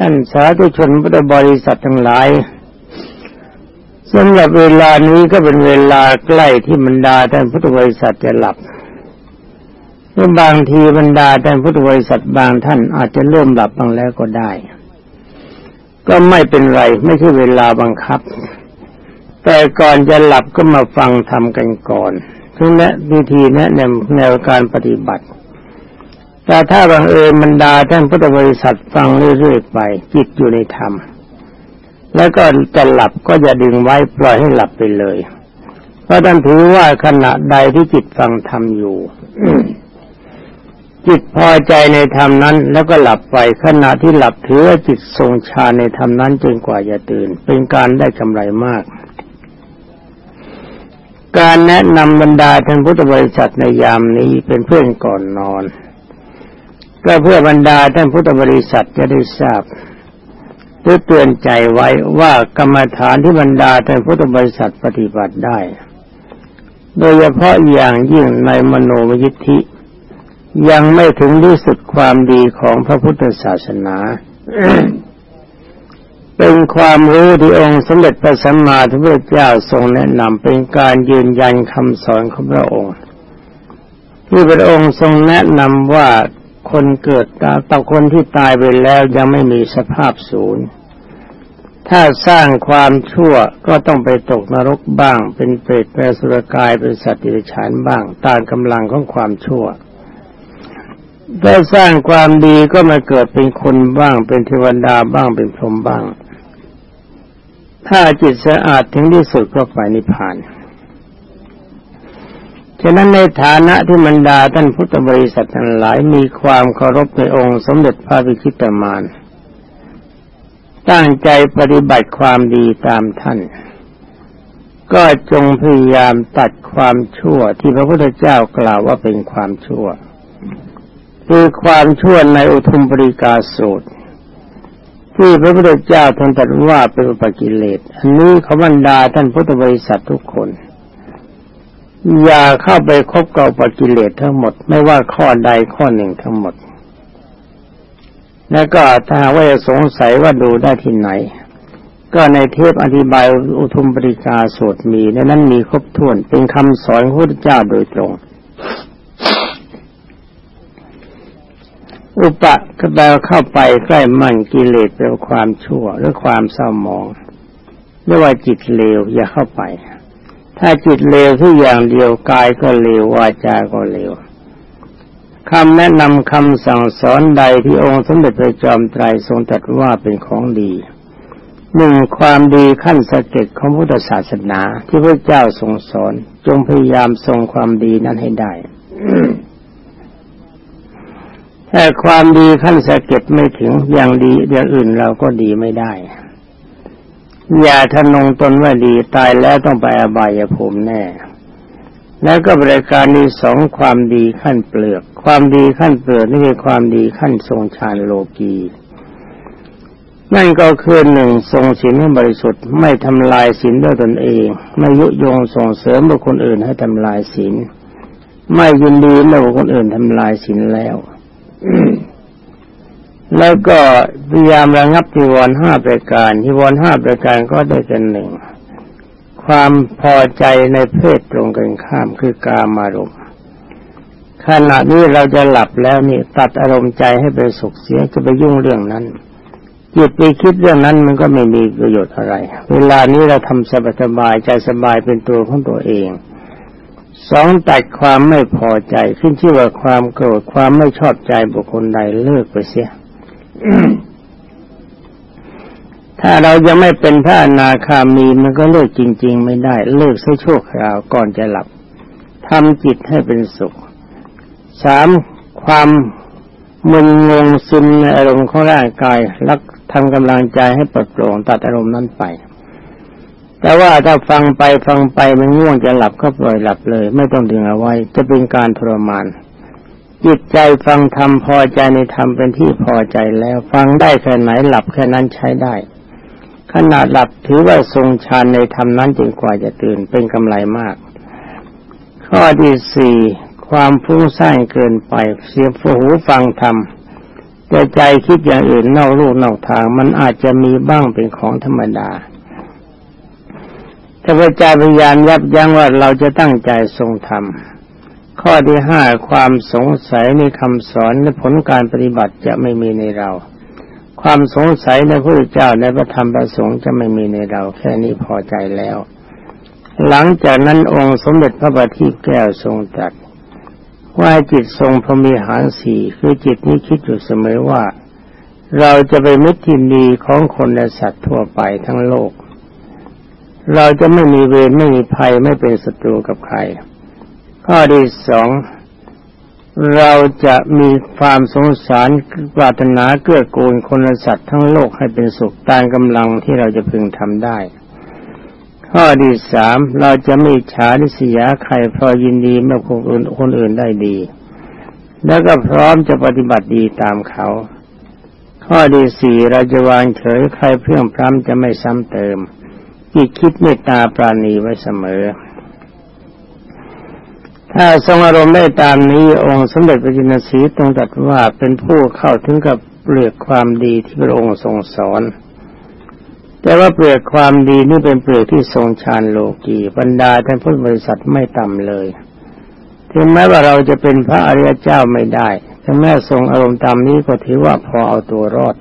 ท่านสาธุชนพุทธบริษัททั้งหลายสำหรับเวลานี้ก็เป็นเวลาใกล้ที่บรรดาท่านพุทธบริษัทจะหลับเมื่อบางทีบรรดาท่านพุทธบริษัทบางท่านอาจจะเริ่มหลับบางแล้วก็ได้ ก็ไม่เป็นไรไม่ใช่เวลาบังคับ แต่ก่อนจะหลับก็มาฟังทำกันก่อนทึงแนะวิธีแนะนำแนวการปฏิบัติ แต่ถ้าบังเอิญบรรดาท่านพุทธบริษัทฟังเรื่อยๆไป จิตอยู่ในธรรม แล้วก็จะหลับก็จะดึงไว้ปล่อยให้หลับไปเลย เพราะท่านถือว่าขณะใดที่จิตฟังธรรมอยู่จิตพอใจในธรรมนั้น แล้วก็หลับไปขณะที่หลับถือว่าจิตทรงฌานในธรรมนั้นจนกว่าจะตื่น เป็นการได้กำไรมาก การแนะนำบรรดาท่านพุทธบริษัทในยามนี้เป็นเพื่อนก่อนนอน ก็เพื่อบรรดาท่านพุทธบริษัทจะได้ทราบหรือเตือนใจไว้ว่ากรรมฐานที่บรรดาท่านพุทธบริษัทปฏิบัติได้ โดยเฉพาะอย่างยิ่งในมโนมยิทธิ ยังไม่ถึงที่สุดความดีของพระพุทธศาสนาเป็นความรู้ที่องค์สมเด็จพระสัมมาสัมพุทธเจ้าทรงแนะนำเป็นการยืนยันคำสอนของพระองค์ ที่พระองค์ทรงแนะนำว่า คนเกิดตาต่อคนที่ตายไปแล้วยังไม่มีสภาพศูนย์ ถ้าสร้างความชั่วก็ต้องไปตกนรกบ้าง เป็นเปรตเป็นสุรกายเป็นสัตว์ดิฉานบ้างตามกำลังของความชั่วถ้าสร้างความดีก็มาเกิดเป็นคนบ้าง เป็นเทวดาบ้างเป็นพรหมบ้าง ถ้าจิตสะอาดถึงที่สุดก็ไปนิพพาน ฉะนั้นในฐานะที่มันดาท่านพุทธบริษัททั้งหลายมีความเคารพในองค์สมเด็จพระวิชิตมานตั้งใจปฏิบัติความดีตามท่าน ก็จงพยายามตัดความชั่วที่พระพุทธเจ้ากล่าวว่าเป็นความชั่ว คือความชั่วในอุทุมปริกาสูตร ที่พระพุทธเจ้าท่านตรัสว่าเป็นอุปกิเลส อันนี้เขาบรรดาท่านพุทธบริษัททุกคน อย่าเข้าไปคบกับปกิเลสทั้งหมด ไม่ว่าข้อใดข้อหนึ่งทั้งหมด แล้วก็ถ้าว่าสงสัยว่าดูได้ที่ไหน ก็ในเทปอธิบายอุทุมปริกาสวดมีในนั้นมีครบถ้วนเป็นคำสอนของพระเจ้าโดยตรง อุปะก็แปลเข้าไปใกล้มั่นกิเลสเป็นความชั่วหรือความเศร้าหมองไม่ว่าจิตเลวอย่าเข้าไป ถ้าจิตเลวทุกอย่างเดียวกายก็เลววาจาก็เลวคำแนะนำคำสั่งสอนใดที่องค์สมเด็จพระจอมไตรทรงตรัสว่าเป็นของดีหนึ่งความดีขั้นสเก็ดของพุทธศาสนาที่พระเจ้าทรงสอน จงพยายามทรงความดีนั้นให้ได้แต่ความดีขั้นสเก็ดไม่ถึงอย่างดีอย่างอื่นเราก็ดีไม่ได้ อย่าทะนงตนว่าดีตายแล้วต้องไปอบายภูมิแน่ แล้วก็บริการมีสองความดีขั้นเปลือก ความดีขั้นเปลือกนี่คือความดีขั้นทรงฌานโลกีนั่นก็คือหนึ่งทรงศีลให้บริสุทธิ์ไม่ทำลายศีลด้วยตนเอง ไม่ยุยงส่งเสริมบุคคลอื่นให้ทำลายศีลไม่ยินดีเมื่อบุคคลอื่นทำลายศีลแล้ว แล้วก็พยายามระงับจีวรห้าประการจีวรห้าประการก็ได้เป็นหนึ่งความพอใจในเพศตรงกันข้ามคือกามารมณ์ขณะนี้เราจะหลับแล้วนี่ตัดอารมณ์ใจให้ไปสุขเสียจะไปยุ่งเรื่องนั้นจิตไปคิดเรื่องนั้นมันก็ไม่มีประโยชน์อะไร เวลานี้เราทำสบายสบายใจสบายเป็นตัวของตัวเองสองตัดความไม่พอใจขึ้นชื่อว่าความโกรธความไม่ชอบใจบุคคลใดเลิกไปเสีย ถ้าเรายังไม่เป็นพระอนาคามีมันก็เลิกจริง ๆ ไม่ได้ เลิกสักชั่วคราวก่อนจะหลับทำจิตให้เป็นสุขสามความมึนงงซึมในอารมณ์ของร่างกายรักทำกำลังใจให้ปลดโปร่งตัดอารมณ์นั้นไป แต่ว่าถ้าฟังไปฟังไปมันง่วงจะหลับก็ปล่อยหลับเลย ไม่ต้องดึงเอาไว้ จะเป็นการทรมาน จิตใจฟังธรรมพอใจในธรรมเป็นที่พอใจแล้ว ฟังได้แค่ไหนหลับแค่นั้นใช้ได้ ขนาดหลับถือว่าทรงฌานในธรรมนั้นจนกว่าจะตื่นเป็นกำไรมาก ข้อที่สี่ความฟุ้งซ่านเกินไป เสียหูฟังธรรมแต่ใจคิดอย่างอื่นนอกลูกนอกทาง มันอาจจะมีบ้างเป็นของธรรมดาแต่พระเจ้าพยายามยับยั้งว่าเราจะตั้งใจทรงธรรม ข้อที่ห้าความสงสัยในคำสอนและผลการปฏิบัติจะไม่มีในเรา ความสงสัยในพระเจ้าในพระธรรมประสงค์จะไม่มีในเรา แค่นี้พอใจแล้ว หลังจากนั้นองค์สมเด็จพระบัณฑิตแก้วทรงตรัสว่าจิตทรงพรมีหารสี่คือจิตนี้คิดอยู่เสมอว่า เราจะไปมิตรที่ดีของคนและสัตว์ทั่วไปทั้งโลก เราจะไม่มีเวรไม่มีภัยไม่เป็นศัตรูกับใคร ข้อที่สองเราจะมีความสงสารปรารถนาเกื้อกูลคนและสัตว์ทั้งโลกให้เป็นสุขตามกำลังที่เราจะพึงทำได้ ข้อที่สามเราจะไม่ฉาดิสยาใครพอยินดีเมื่อคนอื่นคนอื่นได้ดี แล้วก็พร้อมจะปฏิบัติดีตามเขา ข้อที่สี่เราจะวางเฉยใครเพื่อมพร้ำจะไม่ซ้ำเติมจิตคิดเมตตาปราณีไว้เสมอ ถ้าทรงอารมณ์ได้ตามนี้องค์สมเด็จพระจินสีตรงตัดว่าเป็นผู้เข้าถึงกับเปลือกความดีที่พระองค์ทรงสอน แต่ว่าเปลือกความดีนี่เป็นเปลือกที่ทรงชานโลกีบรรดาท่านพุทธบริษัทไม่ต่ำเลย ถึงแม้ว่าเราจะเป็นพระอริยเจ้าไม่ได้ถึงแม้ทรงอารมณ์ตามนี้ก็ถือว่าพอเอาตัวรอด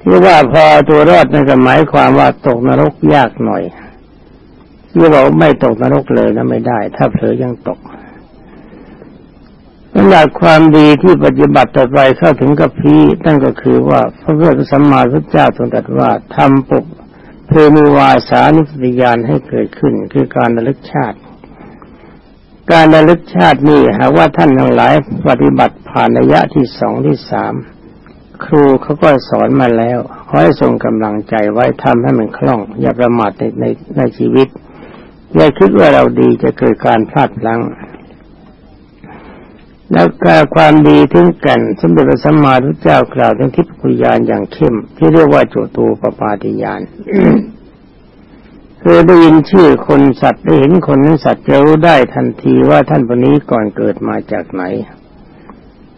ที่ว่าพอตัวรอดนั่นก็หมายความว่าตกนรกยากหน่อย ที่บอกไม่ตกนรกเลยนะไม่ได้ ถ้าเผลอยังตกหลักความดีที่ปฏิบัติต่อไปเข้าถึงกับพีนั่นก็คือว่าพระพุทธสัมมาสัมพุทธเจ้าทรงตรัสว่าทำปุกเพมีวาสานิสติยานให้เกิดขึ้น คือการระลึกชาติ การระลึกชาตินี่หากว่าท่านทั้งหลายปฏิบัติผ่านระยะที่สองที่สามครูเขาก็สอนมาแล้วขอให้ทรงกำลังใจไว้ทำให้มันคล่อง อย่าประมาทในในในชีวิต อย่าคิดว่าเราดีจะเกิดการพลาดพลั้ง แล้วการความดีถึงกันสมเด็จพระสัมมาสัมพุทธเจ้ากล่าวถึงทิพยานอย่างเข้ม ที่เรียกว่าจุตูปปาติยานคือได้ยินชื่อคนสัตว์ได้เห็นคนนั้นสัตว์จะรู้ได้ทันทีว่าท่านคนนี้ก่อนเกิดมาจากไหน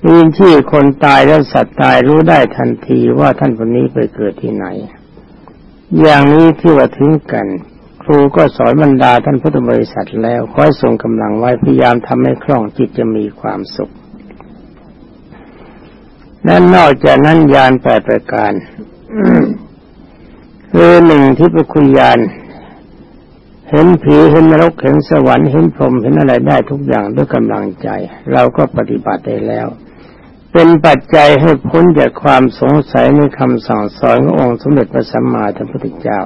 ได้ยินชื่อคนตายแล้วสัตว์ตายรู้ได้ทันทีว่าท่านคนนี้ไปเกิดที่ไหน อย่างนี้ที่ว่าถึงกัน ครูก็สอนบรรดาท่านพุทธบริษัทแล้วคอยส่งกำลังไว้พยายามทำให้คล่องจิตจะมีความสุขและนอกจากนั้นยานแปดประการคือหนึ่งที่ประคุยานเห็นผีเห็นนรกเห็นสวรรค์เห็นพรมเห็นอะไรได้ทุกอย่างด้วยกำลังใจ เราก็ปฏิบัติได้แล้ว เป็นปัจจัยให้พ้นจากความสงสัยในคำสั่งสอนขององค์สมเด็จพระสัมมาสัมพุทธเจ้า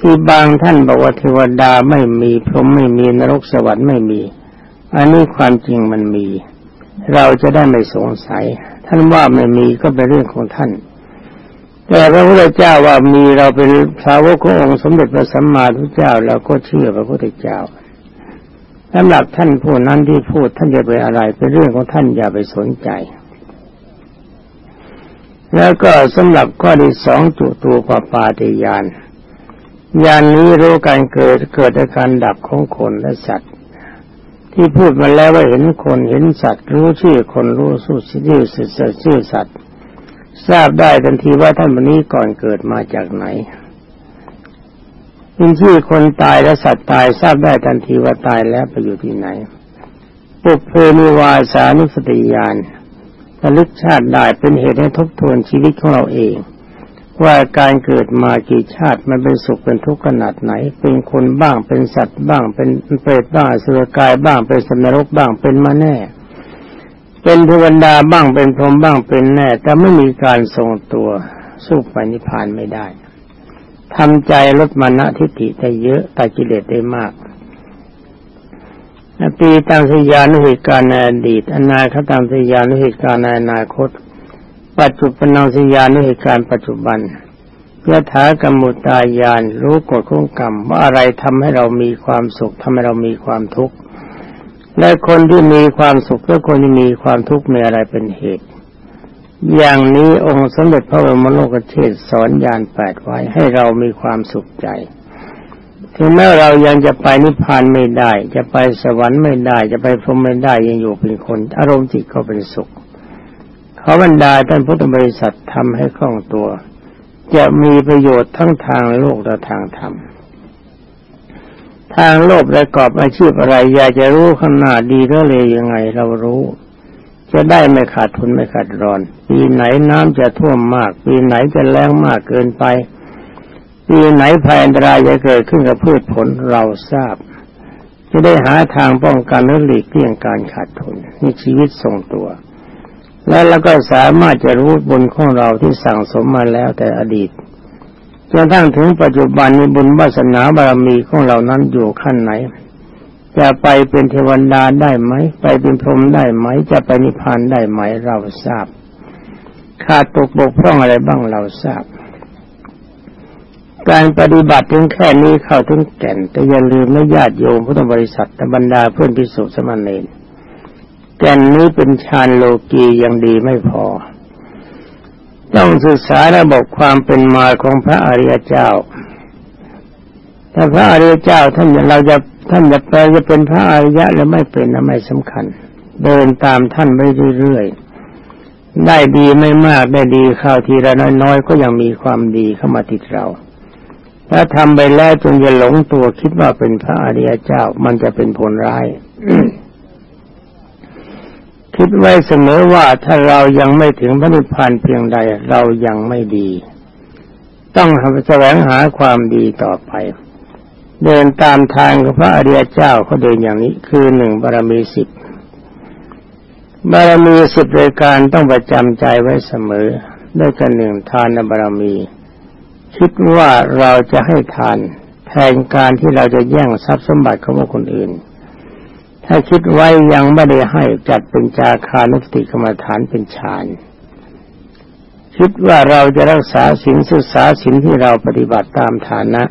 ที่บางท่านบอกว่าเทวดาไม่มีพรหมไม่มีนรกสวรรค์ไม่มี อันนี้ความจริงมันมี เราจะได้ไม่สงสัย ท่านว่าไม่มีก็เป็นเรื่องของท่าน แต่พระพุทธเจ้าว่ามีเราเป็นสาวกขององค์สมเด็จพระสัมมาสัมพุทธเจ้าเราก็เชื่อพระพุทธเจ้าสำหรับท่านผู้นั้นที่พูดท่านจะไปอะไรเป็นเรื่องของท่านอย่าไปสนใจ แล้วก็สำหรับข้อที่สองจุตูปปาติยาน ยานนี้รู้การเกิดเกิดอาการดับของคนและสัตว์ ที่พูดมาแล้วว่าเห็นคนเห็นสัตว์ รู้ชื่อคนรู้สู้ชื่อสัตว์ชื่อสัตว์ ทราบได้ทันทีว่าท่านวันนี้ก่อนเกิดมาจากไหนเห็นชื่อคนตายและสัตว์ตายทราบได้ทันทีว่าตายแล้วไปอยู่ที่ไหน ปุเพนิวาสานุสติญาณระลึกชาติได้เป็นเหตุให้ทบทวนชีวิตของเราเอง ว่าการเกิดมากี่ชาติมันเป็นสุขเป็นทุกข์ขนาดไหน เป็นคนบ้างเป็นสัตว์บ้าง เป็นเปรตบ้างสุรกายบ้างเป็นสมรกบ้างเป็นมาแน่ เป็นเทวดาบ้างเป็นพรหมบ้างเป็นแน่ แต่ไม่มีการทรงตัวสู้ไปนิพพานไม่ได้ทำใจลดมานะทิฏฐิได้เยอะต่กิเลสได้มากปีตังสยานุเหตุการในอดีตอนาคตังสยานุเหตุการในอนาคต ปัจจุบันสัญญาในเหตุการณ์ปัจจุบันยถากรรมุตายานรู้กฎของกรรมว่าอะไรทำให้เรามีความสุขทำให้เรามีความทุกข์และคนที่มีความสุขและคนที่มีความทุกข์มีอะไรเป็นเหตุ อย่างนี้องค์สมเด็จพระบรมโลกเทศสอนยานแปดไว้ให้เรามีความสุขใจถึงแม้เรายังจะไปนิพพานไม่ได้ จะไปสวรรค์ไม่ได้ จะไปพรหมไม่ได้ยังอยู่เป็นคน อารมณ์จิตก็เป็นสุข ขอบรรดาท่านพุทธบริษัททำให้คล่องตัว จะมีประโยชน์ทั้งทางโลกและทางธรรม ทางโลกประกอบอาชีพอะไร อยากจะรู้ขนาดีหรือเลวยังไงเรารู้ จะได้ไม่ขาดทุนไม่ขาดรอน ปีไหนน้ำจะท่วมมาก ปีไหนจะแรงมากเกินไป ปีไหนภัยอันตรายจะเกิดขึ้นกับพืชผลเราทราบ จะได้หาทางป้องกันและหลีกเลี่ยงการขาดทุนนี่ชีวิตทรงตัว และเราก็สามารถจะรู้บุญของเราที่สั่งสมมาแล้วแต่อดีตจนทั้งถึงปัจจุบันนี้บุญวาสนาบารมีของเรานั้นอยู่ขั้นไหน จะไปเป็นเทวดาได้ไหม ไปเป็นพรหมได้ไหม จะไปนิพพานได้ไหมเราทราบ ขาดตกบกพร่องอะไรบ้างเราทราบ การปฏิบัติถึงแค่นี้เข้าถึงแก่นแต่อย่าลืมนะญาติโยมพุทธบริษัทบรรดาเพื่อนพิสุสมณเณร แก่นนี้เป็นฌานโลกียังดีไม่พอ ต้องศึกษาระบบความเป็นมาของพระอริยเจ้าแต่พระอริยเจ้าท่านเราจะท่านจะไปจะเป็นพระอริยะหรือไม่เป็นนั้นไม่สำคัญ เดินตามท่านไปเรื่อยๆได้ดีไม่มากได้ดีข้าวทีละน้อยๆก็ยังมีความดีเข้ามาติดเรา ถ้าทำไปแล้วจนจะหลงตัวคิดว่าเป็นพระอริยเจ้ามันจะเป็นผลร้าย คิดไว้เสมอว่าถ้าเรายังไม่ถึงพระนิพพานเพียงใดเรายังไม่ดี ต้องแสวงหาความดีต่อไป เดินตามทางของพระอริยเจ้าเขาเดินอย่างนี้คือหนึ่งบารมีสิบบารมีสิบรายการต้องประจำใจไว้เสมอด้วยกันหนึ่งทานบารมี คิดว่าเราจะให้ทานแทนการที่เราจะแย่งทรัพย์สมบัติของคนอื่น ถ้าคิดไว้ยังไม่ได้ให้จัดเป็นจาคานุสติกรรมฐานเป็นฌานคิดว่าเราจะรักษาสิ่งศึกษาสิ่งที่เราปฏิบัติตามฐานะ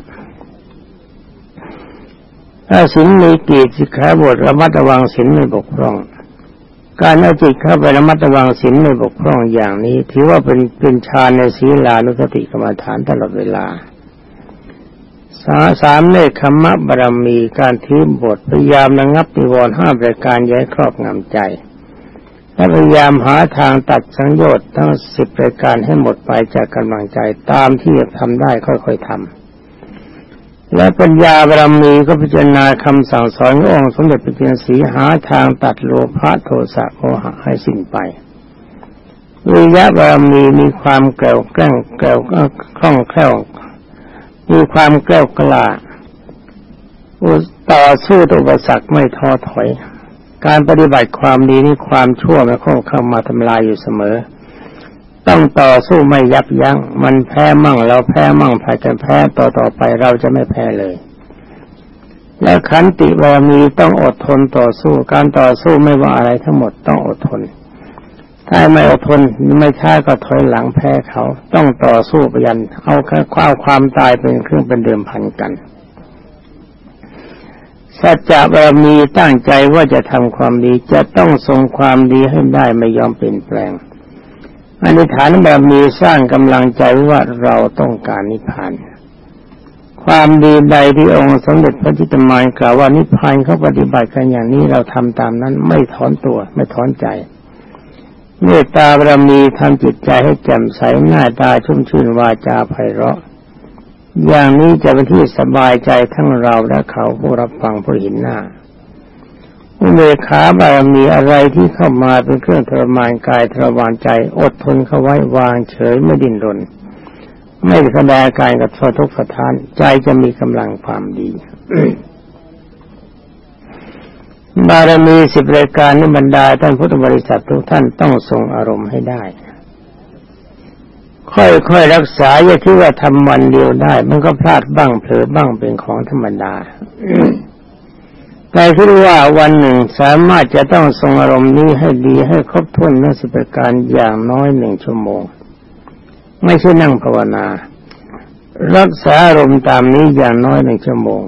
ถ้าสิ่งมีกีสิขาบทระมัดระวังสิ่งไม่บกพร่อง การเอาจิตเข้าไประมัดระวังสิ่งไม่บกพร่องอย่างนี้ ถือว่าเป็นเป็นฌานในศีลานุสติกรรมฐานตลอดเวลา สาสามเนคขมะบารมีการทือบทพยายามระงับนิวรณ์ห้าประการย้ายครอบงำใจ และพยายามหาทางตัดสังโยชน์ทั้งสิบประการให้หมดไปจากกำลังใจตามที่จะทำได้ค่อยๆทำและปัญญาบารมีก็พิจารณาคำสั่งสอนขององค์สมเด็จพระจินสีหาทางตัดโลภะโทสะโมหะให้สิ้นไปวิยะบารมีมีความแกล้วแกล้งแกล้วคล่องแคล่ว มีความแกล้วกล้าต่อสู้ตุปสรรคไม่ท้อถอย การปฏิบัติความดีนี่ความชั่วมันคงเข้ามาทำลายอยู่เสมอ ต้องต่อสู้ไม่ยับยัง้ง มันแพ้มั่งเราแพ้มั่งแพ้กันแพ้ต่อต่อไปเราจะไม่แพ้เลย และขันติบารมีต้องอดทนต่อสู้ การต่อสู้ไม่ว่าอะไรทั้งหมดต้องอดทน ถ้าไม่อดทนไม่ช้าก็ถอยหลังแพ้เขา ต้องต่อสู้ไปยัน เอาแค่ความความตายเป็นเครื่องเป็นเดิมพันกันสัจจะบารมีตั้งใจว่าจะทำความดีจะต้องทรงความดีให้ได้ไม่ยอมเปลี่ยนแปลงอนิฐานบารมีสร้างกำลังใจว่าเราต้องการนิพพาน ความดีใดที่องค์สมเด็จพระจิตมานกล่าวว่านิพพานเขาปฏิบัติกันอย่างนี้เราทำตามนั้นไม่ถอนตัวไม่ถอนใจ เมตตาบารมีทำจิตใจให้แจ่มใสหน้าตาชุ่มชื่นวาจาไพเราะ อย่างนี้จะเป็นที่สบายใจทั้งเราและเขาผู้รับฟังผู้เห็นหน้าอุเบกขาบารมีอะไรที่เข้ามาเป็นเครื่องทรมานกายทรมานใจ อดทนเข้าไว้วางเฉยไม่ดิ้นรน ไม่แสดงกายกับททุกข์สถาน ใจจะมีกำลังความดี บารมีสิบรายการนิบรรดาท่านพุทธบริษัททุกท่านต้องทรงอารมณ์ให้ได้ ค่อยๆรักษาอย่าคิดว่าทำวันเดียวได้ มันก็พลาดบ้างเผลอบ้างเป็นของธรรมดาแต่คิดว่าวันหนึ่งสามารถจะต้องทรงอารมณ์นี้ให้ดีให้ครบถ้วนในสิบประการอย่างน้อยหนึ่งชั่วโมง ไม่ใช่นั่งภาวนา รักษาอารมณ์ตามนี้อย่างน้อยหนึ่งชั่วโมง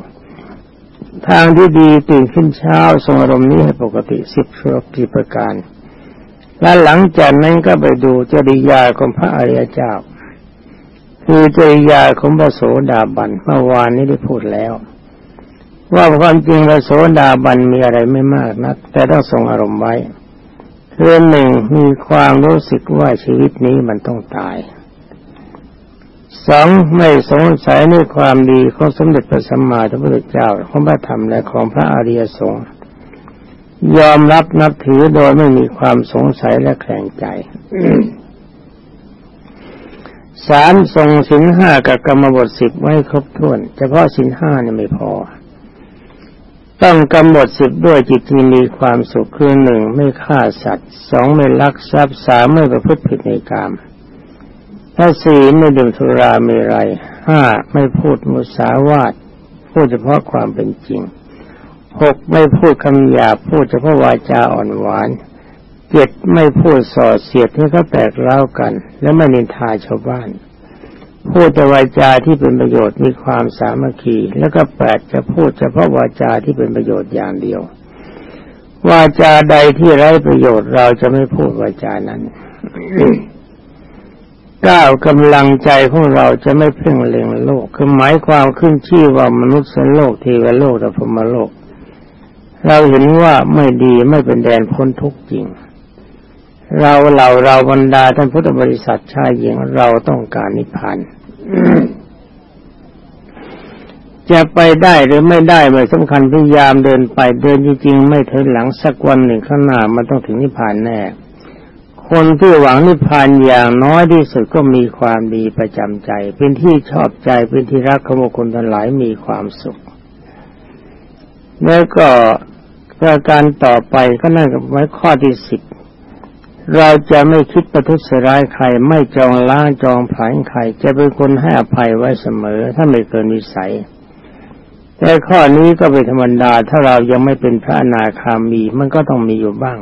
ทางที่ดีตื่นขึ้นเช้าทรงอารมณ์นี้ให้ปกติสิบชั่วกี่ประการ และหลังจากนั้นก็ไปดูจริยาของพระอริยเจ้า คือจริยาของพระโสดาบันเมื่อวานนี้ได้พูดแล้ว ว่าความจริงพระโสดาบันมีอะไรไม่มากนัก แต่ต้องทรงอารมณ์ไว้เรื่องหนึ่งมีความรู้สึกว่าชีวิตนี้มันต้องตาย สองไม่สงสัยในความดีของสมเด็จพระสัมมาสัมพุทธเจ้าของพระธรรมและของพระอริยสงฆ์ยอมรับนับถือโดยไม่มีความสงสัยและแข็งใจสามทรงสินห้ากับกรรมบทสิบไว้ครบถ้วน เฉพาะสินห้านี่ไม่พอ ต้องกำหนดสิบด้วยจิตที่มีความสุขคือหนึ่งไม่ฆ่าสัตว์สองไม่ลักทรัพย์สามไม่ประพฤติผิดในกาม ถ้าสี่ไม่ดื่มสุราเมรัยห้าไม่พูดมุสาวาทพูดเฉพาะความเป็นจริงหกไม่พูดคำหยาบพูดเฉพาะวาจาอ่อนหวานเจ็ดไม่พูดส่อเสียดให้เขาแตกเล้ากัน และไม่นินทาชาวบ้าน พูดแต่วาจาที่เป็นประโยชน์มีความสามัคคี แล้วก็แปดจะพูดเฉพาะวาจาที่เป็นประโยชน์อย่างเดียว วาจาใดที่ไร้ประโยชน์เราจะไม่พูดวาจานั้น ก้าวกำลังใจของเราจะไม่เพ่งเล็งโลก คือหมายความขึ้นชื่อว่ามนุษย์สโลกเทวโลกและพมโลก เราเห็นว่าไม่ดีไม่เป็นแดนพ้นทุกข์จริง เราเราเราบรรดาท่านพุทธบริษัทชายหญิงเราต้องการนิพพานจะไปได้หรือไม่ได้ไม่สำคัญพยายามเดินไปเดินจริงๆไม่ถึงหลังสักวันหนึ่งข้างหน้ามันต้องถึงนิพพานแน่ คนที่หวังนิพพานอย่างน้อยที่สุดก็มีความดีประจำใจ เป็นที่ชอบใจเป็นที่รักของคนทั้งหลายมีความสุข แล้วก็ประการต่อไปก็นั่นกับไว้ข้อที่สิบเราจะไม่คิดประทุษร้ายใครไม่จองล้างจองผายใคร จะเป็นคนให้อภัยไว้เสมอ ถ้าไม่เกินวิสัย แต่ข้อนี้ก็เป็นธรรมดาถ้าเรายังไม่เป็นพระอนาคามีมันก็ต้องมีอยู่บ้าง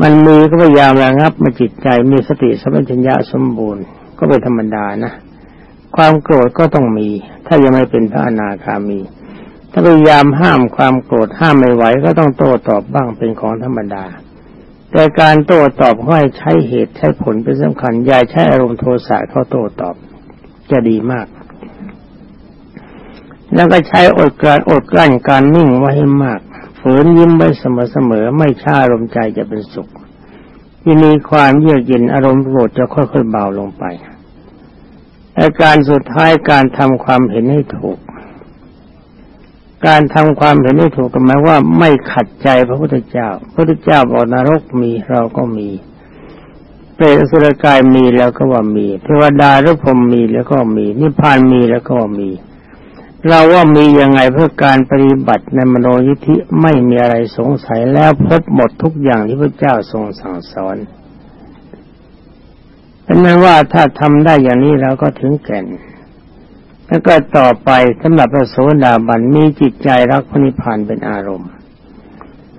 มันมีก็พยายามระงับมาจิตใจมีสติสัมปชัญญะสมบูรณ์ ก็เป็นธรรมดานะความโกรธก็ต้องมี ถ้ายังไม่เป็นพระอนาคามี ถ้าพยายามห้ามความโกรธห้ามไม่ไหวก็ต้องโต้ตอบบ้างเป็นของธรรมดา แต่การโต้ตอบให้ใช้เหตุใช้ผลเป็นสำคัญอย่าใช้อารมณ์โทสะเข้าโต้ตอบ จะดีมาก แล้วก็ใช้อดการอดกลั้นการนิ่งไว้ให้มาก ฝืนยิ้มไว้เสมอๆไม่ช้าอารมณ์ใจจะเป็นสุขที่มีความเยือกเย็นอารมณ์โกรธจะค่อยๆเบาลงไปอาการสุดท้ายการทำความเห็นให้ถูก การทำความเห็นให้ถูกก็หมายว่าไม่ขัดใจพระพุทธเจ้า พระพุทธเจ้าบอกนรกมีเราก็มี เปรตสุรกายมีแล้วก็ว่ามีเทวดาหรือพรมมีแล้วก็มี นิพพานมีแล้วก็มี เราว่ามียังไงเพื่อการปฏิบัติในมโนยิธิไม่มีอะไรสงสัยแล้วพบหมดทุกอย่างที่พระเจ้าทรงสั่งสอนเป็นนั้นว่าถ้าทำได้อย่างนี้เราก็ถึงแก่น แล้วก็ต่อไปสำหรับพระโสดาบันมีจิตใจรักพระนิพพานเป็นอารมณ์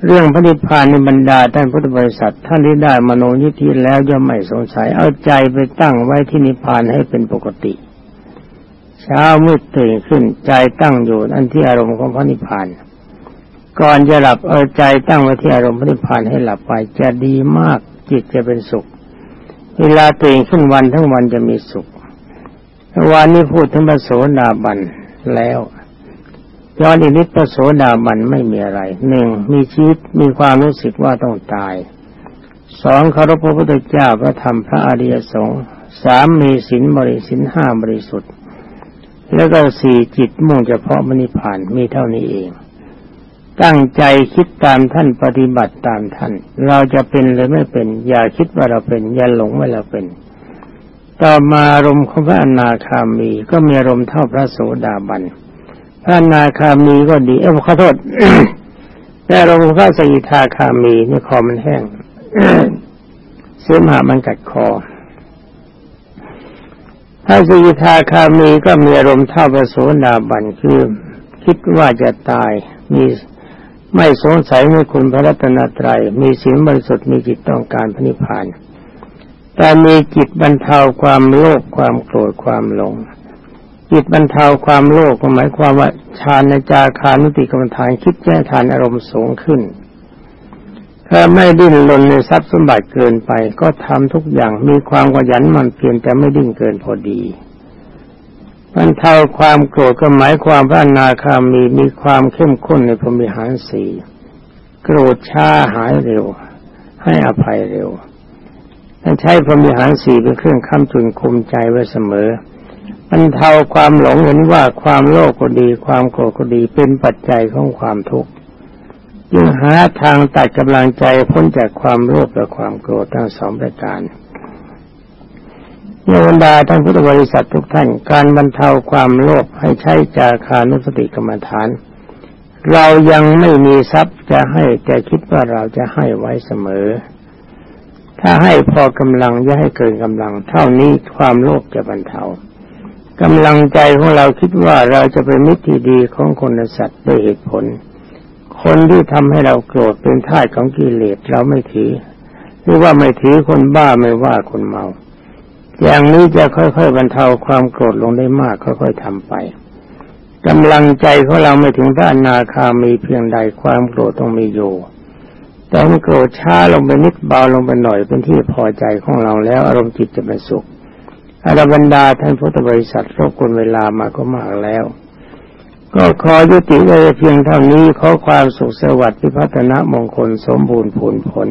เรื่องพระนิพพานในบรรดาท่านพุทธบริษัทท่านที่ได้มโนยิธิแล้วย่อมไม่สงสัยเอาใจไปตั้งไว้ที่นิพพานให้เป็นปกติ เช้ามืดตื่นขึ้นใจตั้งอยู่นั่นที่อารมณ์ของพระนิพพานก่อนจะหลับเอาใจตั้งไว้ที่อารมณ์พระนิพพานให้หลับไปจะดีมากจิตจะเป็นสุข เวลาตื่นขึ้นวันทั้งวันจะมีสุขวันนี้พูดถึงพระโสดาบันแล้วย้อนอีกนิดพระโสดาบันไม่มีอะไรหนึ่งมีชีวิตมีความรู้สึกว่าต้องตายสองคารพพระพุทธเจ้าพระธรรมพระอริยสงฆ์สามมีศีลบริสินห้าบริสุทธิ์ แล้วก็สี่จิตมุ่งเฉพาะมนิพานมีเท่านี้เอง ตั้งใจคิดตามท่านปฏิบัติตามท่าน เราจะเป็นหรือไม่เป็น อย่าคิดว่าเราเป็นอย่าหลงว่าเราเป็น ต่อมาอารมณ์ของพระอนาคามีก็มีอารมณ์เท่าพระโสดาบันพระอนาคามีก็ดี เอ้ขอโทษแต่อารมณ์พระสกิทาคามีนี่คอมันแห้งเสื้อมามันกัดคอ ถ้าสกิทาคามีก็มีอารมณ์เท่าพระโสดาบันคือคิดว่าจะตายมีไม่สงสัยในคุณพระรัตนตรัย มีสิ่งบริสุทธิ์มีจิตต้องการพระนิพพาน แต่มีจิตบรรเทาความโลภความโกรธความหลง จิตบรรเทาความโลภหมายความว่าฌานในจาคานุติกรรมฐานคิดแจ้ทานอารมณ์สูงขึ้น ถ้าไม่ดิ้นรนในทรัพย์สมบัติเกินไป ก็ทำทุกอย่างมีความขยันมันเพียรแต่ไม่ดิ้นเกินพอดีบรรเทาความโกรธก็หมายความว่านาคามีมีความเข้มข้นในพรมิหารสีโกรธช้าหายเร็ว ให้อภัยเร็วท่านใช้พรมิหารสีเป็นเครื่องค้ำจุนคุมใจไว้เสมอบรรเทาความหลงเห็นว่าความโลภก็ดี ความโกรธก็ดีเป็นปัจจัยของความทุกข์ จึงหาทางตัดกำลังใจพ้นจากความโลภและความโกรธทั้งสองประการเยบรรดาท่านพุทธบริษัททุกท่านการบรรเทาความโลภให้ใช้จาคานุสติกรรมฐาน เรายังไม่มีทรัพย์จะให้แต่คิดว่าเราจะให้ไว้เสมอ ถ้าให้พอกำลังอย่าให้เกินกำลัง เท่านี้ความโลภจะบรรเทากำลังใจของเราคิดว่าเราจะเป็นมิตรที่ดีของคนสัตว์ด้วยเหตุผล คนที่ทำให้เราโกรธเป็นท่าของกิเลสเราไม่ถือหรือว่าไม่ถือคนบ้าไม่ว่าคนเมา อย่างนี้จะค่อยๆบรรเทาความโกรธลงได้มากค่อยๆทำไปกำลังใจของเราไม่ถึงด้านนาคามีเพียงใดความโกรธต้องมีอยู่แต่มันโกรธช้าลงไปนิดเบาลงไปหน่อยเป็นที่พอใจของเราแล้วอารมณ์จิตจะเป็นสุขอรบรรดาท่านพุทธบริษัทรบกวนเวลามาก็มากแล้ว ก็ขอยุติไว้เพียงเท่านี้ขอความสุขสวัสดิ์พิพัฒนมงคลสมบูรณ์ผลผล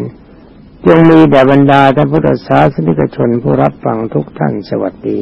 จงมีแด่บรรดาท่านพุทธศาสนิกชนผู้รับฟังทุกท่านสวัสดี